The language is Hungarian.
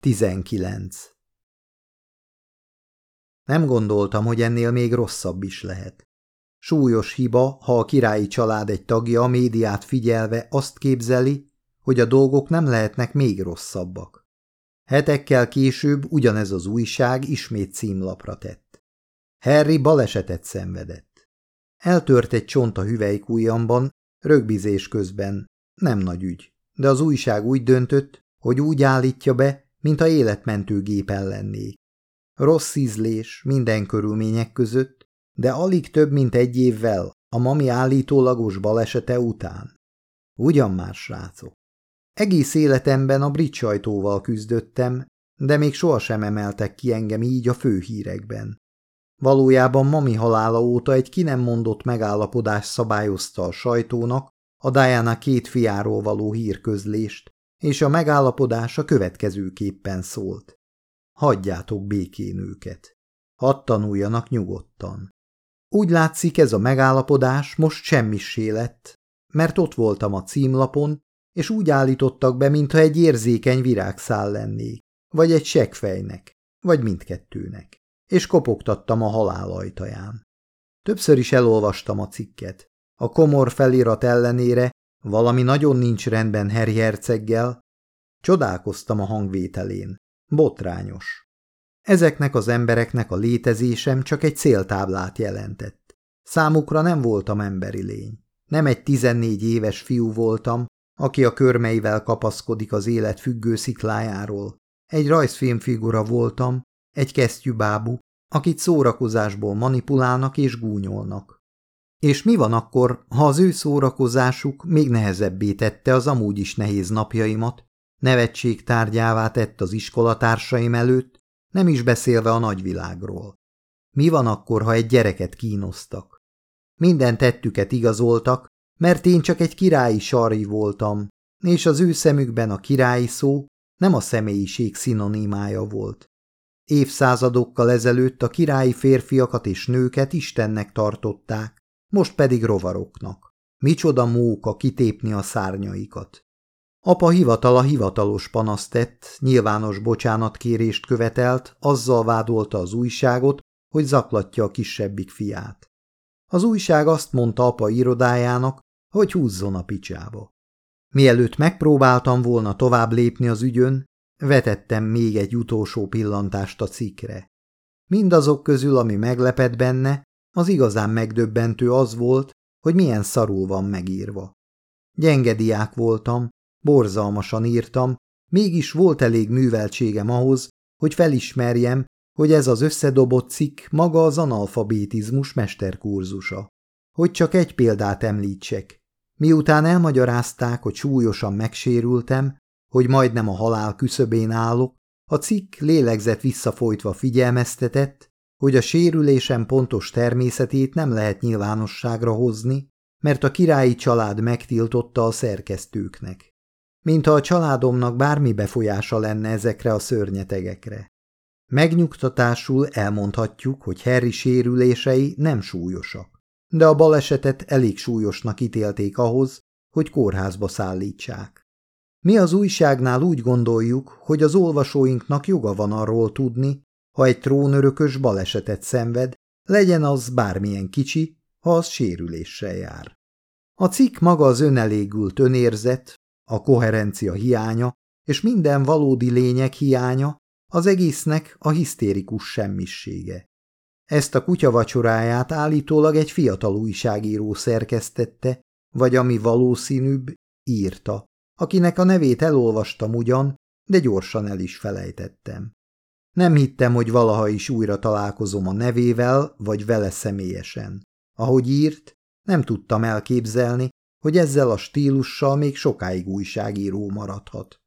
19. Nem gondoltam, hogy ennél még rosszabb is lehet. Súlyos hiba, ha a királyi család egy tagja a médiát figyelve azt képzeli, hogy a dolgok nem lehetnek még rosszabbak. Hetekkel később ugyanez az újság ismét címlapra tett. Harry balesetet szenvedett. Eltört egy csont a hüvelykújjamban, rögbizés közben. Nem nagy ügy, de az újság úgy döntött, hogy úgy állítja be, mint a életmentő gép lennék. Rossz ízlés minden körülmények között, de alig több, mint egy évvel a mami állítólagos balesete után. Ugyan már, srácok. Egész életemben a brit sajtóval küzdöttem, de még sohasem emeltek ki engem így a főhírekben. Valójában mami halála óta egy ki nem mondott megállapodás szabályozta a sajtónak a Diana két fiáról való hírközlést, és a megállapodás a következőképpen szólt. Hagyjátok békén őket. Hadd tanuljanak nyugodtan. Úgy látszik ez a megállapodás most semmissé lett, mert ott voltam a címlapon, és úgy állítottak be, mintha egy érzékeny virágszál lennék, vagy egy seggfejnek, vagy mindkettőnek, és kopogtattam a halál ajtaján. Többször is elolvastam a cikket. A komor felirat ellenére valami nagyon nincs rendben Harry herceggel. Csodálkoztam a hangvételén. Botrányos. Ezeknek az embereknek a létezésem csak egy céltáblát jelentett. Számukra nem voltam emberi lény. Nem egy tizennégy éves fiú voltam, aki a körmeivel kapaszkodik az élet függő sziklájáról. Egy rajzfilmfigura voltam, egy kesztyűbábú, akit szórakozásból manipulálnak és gúnyolnak. És mi van akkor, ha az ő szórakozásuk még nehezebbé tette az amúgy is nehéz napjaimat, nevetség tárgyává tett az iskolatársaim előtt, nem is beszélve a nagyvilágról. Mi van akkor, ha egy gyereket kínoztak? Minden tettüket igazoltak, mert én csak egy királyi sarj voltam, és az ő szemükben a királyi szó nem a személyiség szinonimája volt. Évszázadokkal ezelőtt a királyi férfiakat és nőket Istennek tartották, most pedig rovaroknak. Micsoda móka kitépni a szárnyaikat. Apa hivatala hivatalos panaszt tett, nyilvános bocsánatkérést követelt, azzal vádolta az újságot, hogy zaklatja a kisebbik fiát. Az újság azt mondta apa irodájának, hogy húzzon a picsába. Mielőtt megpróbáltam volna tovább lépni az ügyön, vetettem még egy utolsó pillantást a cikkre. Mindazok közül, ami meglepett benne, az igazán megdöbbentő az volt, hogy milyen szarul van megírva. Gyenge diák voltam, borzalmasan írtam, mégis volt elég műveltségem ahhoz, hogy felismerjem, hogy ez az összedobott cikk maga az analfabetizmus mesterkurzusa. Hogy csak egy példát említsek. Miután elmagyarázták, hogy súlyosan megsérültem, hogy majdnem a halál küszöbén állok, a cikk lélegzett visszafolytva figyelmeztetett, hogy a sérülésem pontos természetét nem lehet nyilvánosságra hozni, mert a királyi család megtiltotta a szerkesztőknek. Mintha a családomnak bármi befolyása lenne ezekre a szörnyetegekre. Megnyugtatásul elmondhatjuk, hogy Harry sérülései nem súlyosak, de a balesetet elég súlyosnak ítélték ahhoz, hogy kórházba szállítsák. Mi az újságnál úgy gondoljuk, hogy az olvasóinknak joga van arról tudni, ha egy trónörökös balesetet szenved, legyen az bármilyen kicsi, ha az sérüléssel jár. A cikk maga az önelégült önérzet, a koherencia hiánya és minden valódi lények hiánya, az egésznek a hisztérikus semmissége. Ezt a kutyavacsoráját állítólag egy fiatal újságíró szerkesztette, vagy ami valószínűbb, írta, akinek a nevét elolvastam ugyan, de gyorsan el is felejtettem. Nem hittem, hogy valaha is újra találkozom a nevével, vagy vele személyesen. Ahogy írt, nem tudtam elképzelni, hogy ezzel a stílussal még sokáig újságíró maradhat.